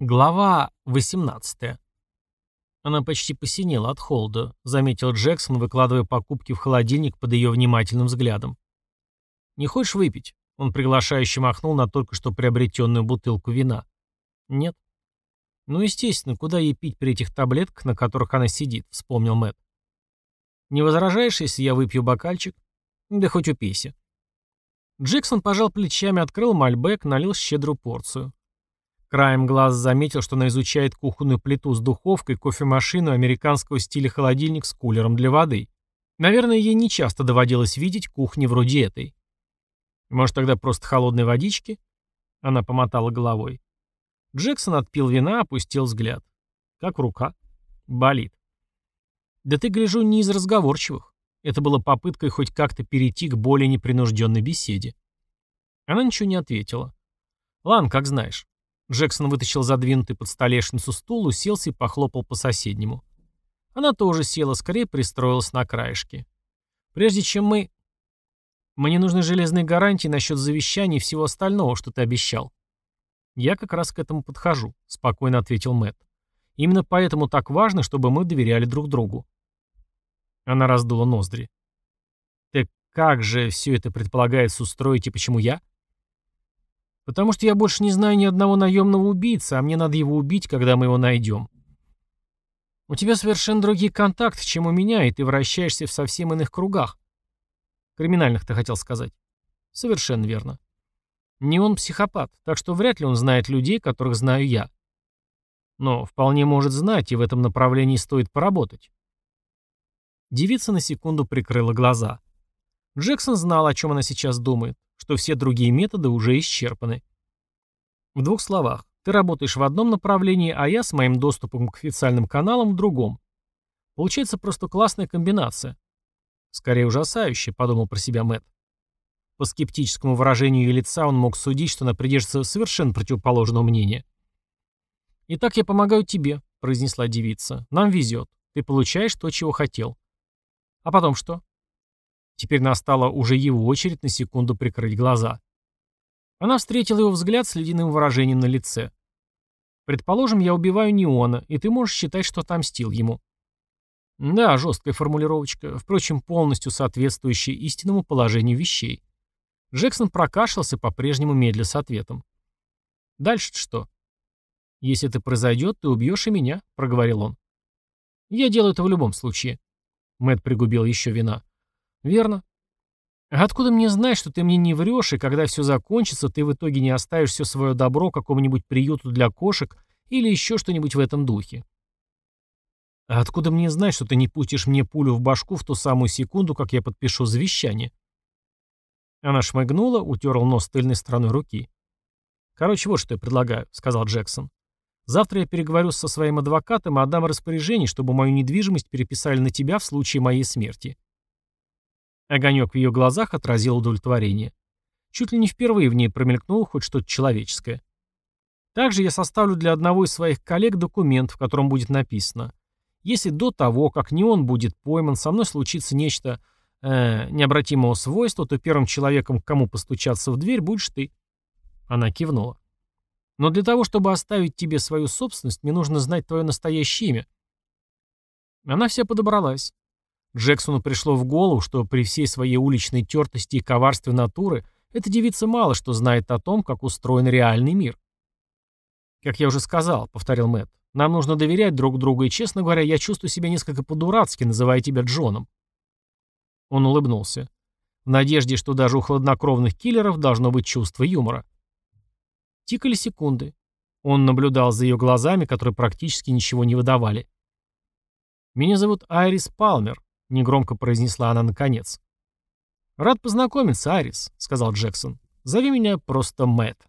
Глава 18. Она почти посинела от холода, заметил Джексон, выкладывая покупки в холодильник под ее внимательным взглядом. «Не хочешь выпить?» Он приглашающе махнул на только что приобретенную бутылку вина. «Нет». «Ну, естественно, куда ей пить при этих таблетках, на которых она сидит?» — вспомнил Мэтт. «Не возражаешь, если я выпью бокальчик?» «Да хоть упейся». Джексон пожал плечами, открыл мальбек, налил щедрую порцию. Краем глаз заметил, что она изучает кухонную плиту с духовкой, кофемашину американского стиля холодильник с кулером для воды. Наверное, ей не часто доводилось видеть кухни вроде этой. Может, тогда просто холодной водички? Она помотала головой. Джексон отпил вина, опустил взгляд. Как рука? Болит. Да ты, гляжу, не из разговорчивых. Это было попыткой хоть как-то перейти к более непринужденной беседе. Она ничего не ответила. Ладно, как знаешь. Джексон вытащил задвинутый под столешницу стул, уселся и похлопал по соседнему. Она тоже села, скорее пристроилась на краешке. «Прежде чем мы...» «Мне нужны железные гарантии насчет завещания и всего остального, что ты обещал». «Я как раз к этому подхожу», — спокойно ответил Мэтт. «Именно поэтому так важно, чтобы мы доверяли друг другу». Она раздула ноздри. «Так как же все это предполагается устроить и почему я?» Потому что я больше не знаю ни одного наемного убийцы, а мне надо его убить, когда мы его найдем. У тебя совершенно другие контакты, чем у меня, и ты вращаешься в совсем иных кругах. Криминальных, ты хотел сказать. Совершенно верно. Не он психопат, так что вряд ли он знает людей, которых знаю я. Но вполне может знать, и в этом направлении стоит поработать. Девица на секунду прикрыла глаза. Джексон знал, о чем она сейчас думает что все другие методы уже исчерпаны. В двух словах, ты работаешь в одном направлении, а я с моим доступом к официальным каналам в другом. Получается просто классная комбинация. Скорее ужасающая, подумал про себя Мэтт. По скептическому выражению ее лица он мог судить, что она придерживается совершенно противоположного мнения. «Итак, я помогаю тебе», — произнесла девица. «Нам везет. Ты получаешь то, чего хотел». «А потом что?» Теперь настала уже его очередь на секунду прикрыть глаза. Она встретила его взгляд с ледяным выражением на лице. «Предположим, я убиваю Неона, и ты можешь считать, что отомстил ему». Да, жесткая формулировочка, впрочем, полностью соответствующая истинному положению вещей. Джексон прокашлялся, по-прежнему медля с ответом. «Дальше что?» «Если это произойдет, ты убьешь и меня», — проговорил он. «Я делаю это в любом случае». Мэт пригубил еще вина. Верно. А откуда мне знать, что ты мне не врешь, и когда все закончится, ты в итоге не оставишь все свое добро какому-нибудь приюту для кошек или еще что-нибудь в этом духе? А откуда мне знать, что ты не пустишь мне пулю в башку в ту самую секунду, как я подпишу завещание? Она шмыгнула, утерла нос тыльной стороной руки. «Короче, вот что я предлагаю», — сказал Джексон. «Завтра я переговорю со своим адвокатом и отдам распоряжение, чтобы мою недвижимость переписали на тебя в случае моей смерти. Огонек в ее глазах отразил удовлетворение. Чуть ли не впервые в ней промелькнуло хоть что-то человеческое. Также я составлю для одного из своих коллег документ, в котором будет написано «Если до того, как не он будет пойман, со мной случится нечто э, необратимого свойства, то первым человеком, к кому постучаться в дверь, будешь ты». Она кивнула. «Но для того, чтобы оставить тебе свою собственность, мне нужно знать твое настоящее имя». Она вся подобралась. Джексону пришло в голову, что при всей своей уличной тертости и коварстве натуры эта девица мало что знает о том, как устроен реальный мир. «Как я уже сказал», — повторил Мэтт, — «нам нужно доверять друг другу, и, честно говоря, я чувствую себя несколько по-дурацки, называя тебя Джоном». Он улыбнулся. В надежде, что даже у хладнокровных киллеров должно быть чувство юмора. Тикали секунды. Он наблюдал за ее глазами, которые практически ничего не выдавали. «Меня зовут Айрис Палмер», — негромко произнесла она наконец. «Рад познакомиться, Арис», — сказал Джексон. «Зови меня просто Мэтт».